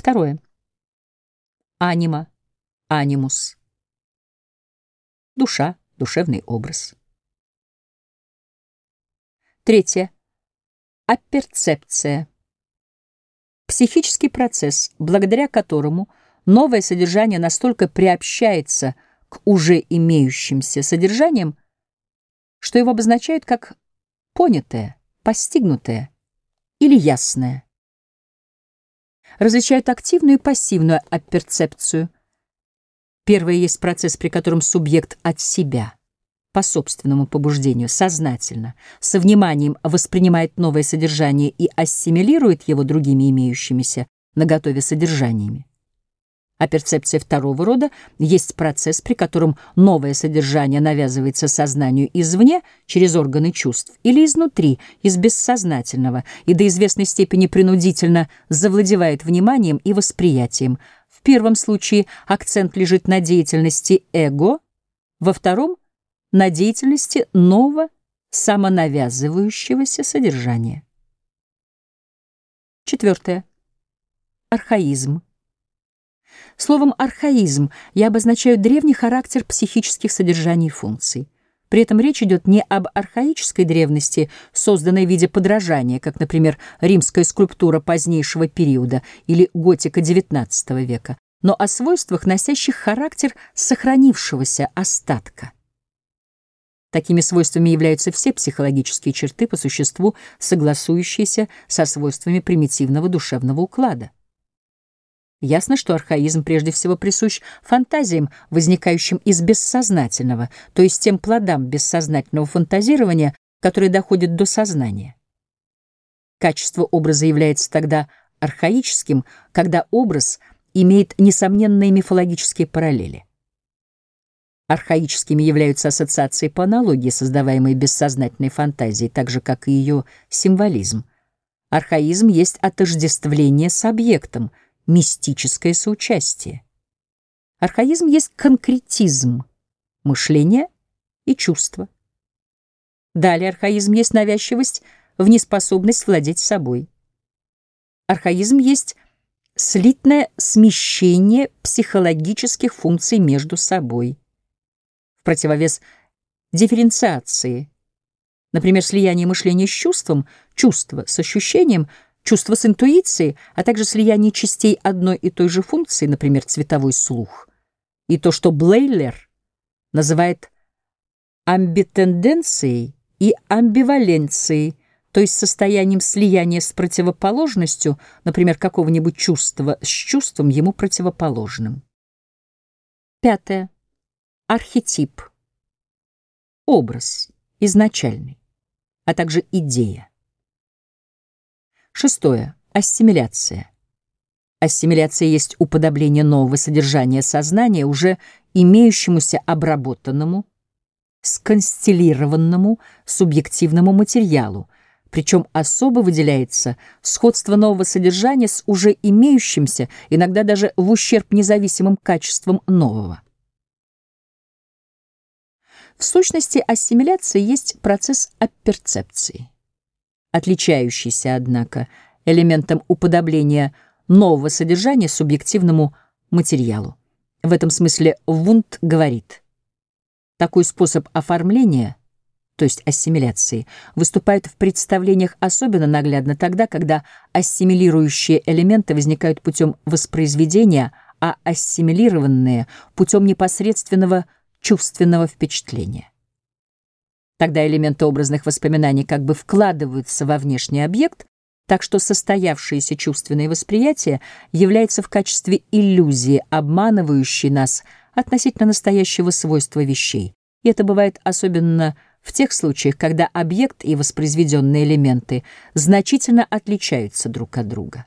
Второе. Анима, анимус. Душа, душевный образ. Третье. Апперцепция. Психический процесс, благодаря которому новое содержание настолько приобщается к уже имеющимся содержаниям, что его обозначают как понятое, постигнутое или ясное. Различают активную и пассивную апперцепцию. Первое есть процесс, при котором субъект от себя, по собственному побуждению, сознательно, со вниманием воспринимает новое содержание и ассимилирует его другими имеющимися наготове содержаниями а перцепция второго рода есть процесс, при котором новое содержание навязывается сознанию извне, через органы чувств, или изнутри, из бессознательного, и до известной степени принудительно завладевает вниманием и восприятием. В первом случае акцент лежит на деятельности эго, во втором — на деятельности нового самонавязывающегося содержания. Четвертое. Архаизм. Словом «архаизм» я обозначаю древний характер психических содержаний и функций. При этом речь идет не об архаической древности, созданной в виде подражания, как, например, римская скульптура позднейшего периода или готика XIX века, но о свойствах, носящих характер сохранившегося остатка. Такими свойствами являются все психологические черты по существу, согласующиеся со свойствами примитивного душевного уклада. Ясно, что архаизм прежде всего присущ фантазиям, возникающим из бессознательного, то есть тем плодам бессознательного фантазирования, которые доходят до сознания. Качество образа является тогда архаическим, когда образ имеет несомненные мифологические параллели. Архаическими являются ассоциации по аналогии, создаваемые бессознательной фантазией, так же, как и ее символизм. Архаизм есть отождествление с объектом — мистическое соучастие. Архаизм есть конкретизм мышления и чувства. Далее архаизм есть навязчивость в неспособность владеть собой. Архаизм есть слитное смещение психологических функций между собой. В противовес дифференциации, например, слияние мышления с чувством, чувство с ощущением — чувство с интуицией, а также слияние частей одной и той же функции, например, цветовой слух, и то, что Блейлер называет амбитенденцией и амбиваленцией, то есть состоянием слияния с противоположностью, например, какого-нибудь чувства с чувством ему противоположным. Пятое. Архетип. Образ, изначальный, а также идея. Шестое. Ассимиляция. Ассимиляция есть уподобление нового содержания сознания уже имеющемуся обработанному, сконстеллированному субъективному материалу, причем особо выделяется сходство нового содержания с уже имеющимся, иногда даже в ущерб независимым качествам нового. В сущности, ассимиляция есть процесс апперцепции отличающийся, однако, элементом уподобления нового содержания субъективному материалу. В этом смысле Вунд говорит, такой способ оформления, то есть ассимиляции, выступает в представлениях особенно наглядно тогда, когда ассимилирующие элементы возникают путем воспроизведения, а ассимилированные — путем непосредственного чувственного впечатления. Тогда элементы образных воспоминаний как бы вкладываются во внешний объект, так что состоявшееся чувственное восприятие является в качестве иллюзии, обманывающей нас относительно настоящего свойства вещей. И это бывает особенно в тех случаях, когда объект и воспроизведенные элементы значительно отличаются друг от друга.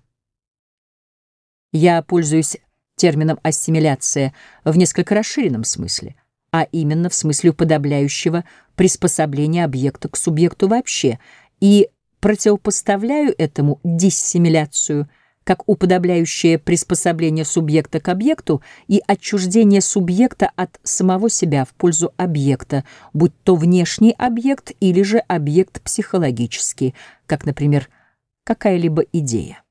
Я пользуюсь термином ассимиляция в несколько расширенном смысле а именно в смысле уподобляющего приспособления объекта к субъекту вообще, и противопоставляю этому диссимиляцию, как уподобляющее приспособление субъекта к объекту и отчуждение субъекта от самого себя в пользу объекта, будь то внешний объект или же объект психологический, как, например, какая-либо идея.